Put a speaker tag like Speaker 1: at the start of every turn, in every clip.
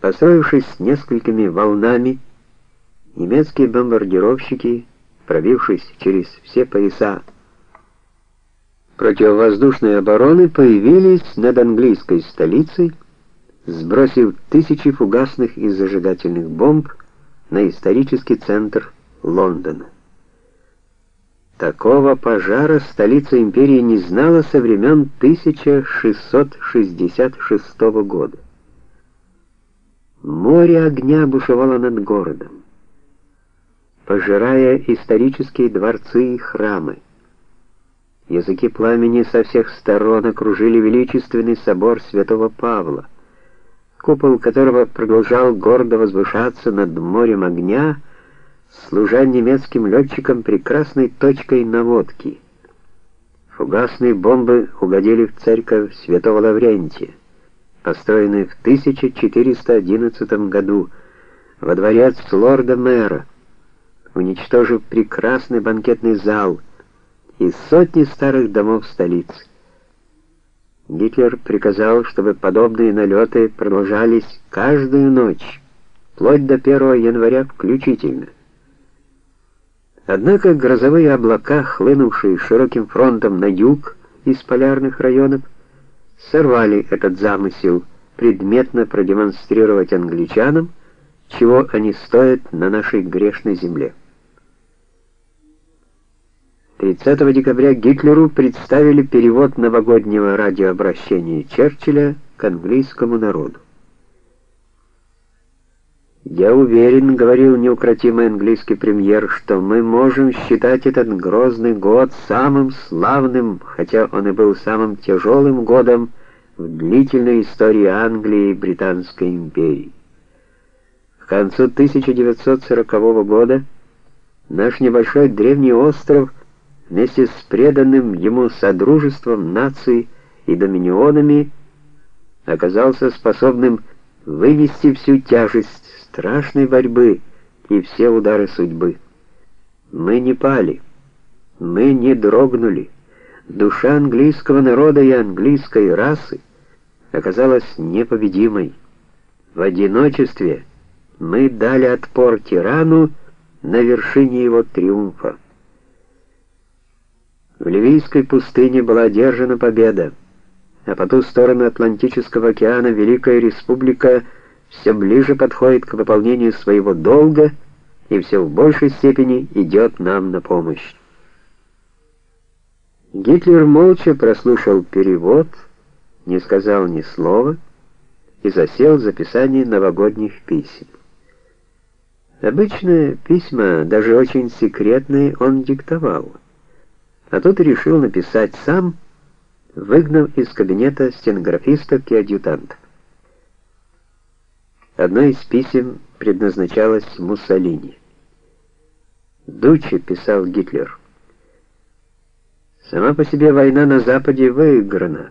Speaker 1: Построившись несколькими волнами, немецкие бомбардировщики, пробившись через все пояса противовоздушной обороны, появились над английской столицей, сбросив тысячи фугасных и зажигательных бомб на исторический центр Лондона. Такого пожара столица империи не знала со времен 1666 года. Море огня бушевало над городом, пожирая исторические дворцы и храмы. Языки пламени со всех сторон окружили величественный собор святого Павла, купол которого продолжал гордо возвышаться над морем огня, служа немецким летчикам прекрасной точкой наводки. Фугасные бомбы угодили в церковь Святого Лаврентия, построенную в 1411 году во дворец лорда-мэра, уничтожив прекрасный банкетный зал и сотни старых домов столицы. Гитлер приказал, чтобы подобные налеты продолжались каждую ночь, вплоть до 1 января включительно. Однако грозовые облака, хлынувшие широким фронтом на юг из полярных районов, сорвали этот замысел предметно продемонстрировать англичанам, чего они стоят на нашей грешной земле. 30 декабря Гитлеру представили перевод новогоднего радиообращения Черчилля к английскому народу. «Я уверен, — говорил неукротимый английский премьер, — что мы можем считать этот грозный год самым славным, хотя он и был самым тяжелым годом в длительной истории Англии и Британской империи. К концу 1940 года наш небольшой древний остров вместе с преданным ему содружеством наций и доминионами оказался способным вынести всю тяжесть страшной борьбы и все удары судьбы. Мы не пали, мы не дрогнули. Душа английского народа и английской расы оказалась непобедимой. В одиночестве мы дали отпор тирану на вершине его триумфа. В Ливийской пустыне была одержана победа, а по ту сторону Атлантического океана Великая Республика — все ближе подходит к выполнению своего долга и все в большей степени идет нам на помощь. Гитлер молча прослушал перевод, не сказал ни слова и засел за писание новогодних писем. Обычно письма, даже очень секретные, он диктовал, а тут решил написать сам, выгнав из кабинета стенографистов и адъютантов. Одно из писем предназначалось Муссолини. «Дуче», — писал Гитлер, — «сама по себе война на Западе выиграна.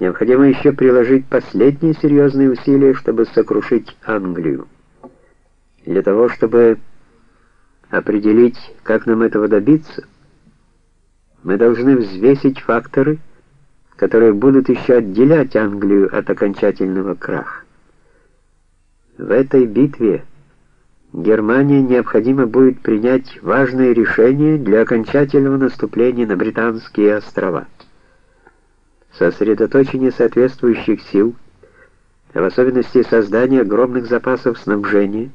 Speaker 1: Необходимо еще приложить последние серьезные усилия, чтобы сокрушить Англию. Для того, чтобы определить, как нам этого добиться, мы должны взвесить факторы, которые будут еще отделять Англию от окончательного краха. В этой битве Германия необходимо будет принять важное решение для окончательного наступления на британские острова. Сосредоточение соответствующих сил, в особенности создание огромных запасов снабжения,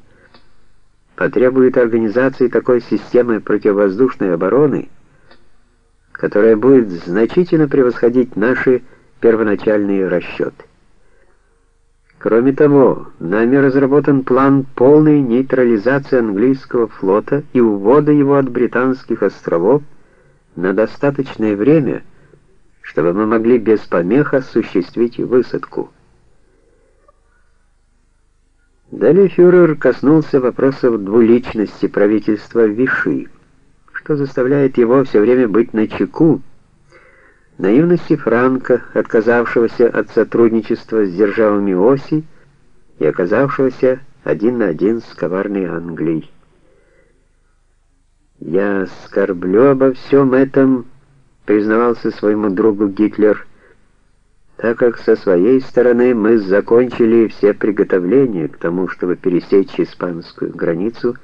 Speaker 1: потребует организации такой системы противовоздушной обороны, которая будет значительно превосходить наши первоначальные расчеты. Кроме того, нами разработан план полной нейтрализации английского флота и увода его от британских островов на достаточное время, чтобы мы могли без помех осуществить высадку. Далее фюрер коснулся вопросов двуличности правительства Виши, что заставляет его все время быть начеку, наивности Франка, отказавшегося от сотрудничества с державами оси и оказавшегося один на один с коварной Англией. «Я скорблю обо всем этом», — признавался своему другу Гитлер, так как со своей стороны мы закончили все приготовления к тому, чтобы пересечь испанскую границу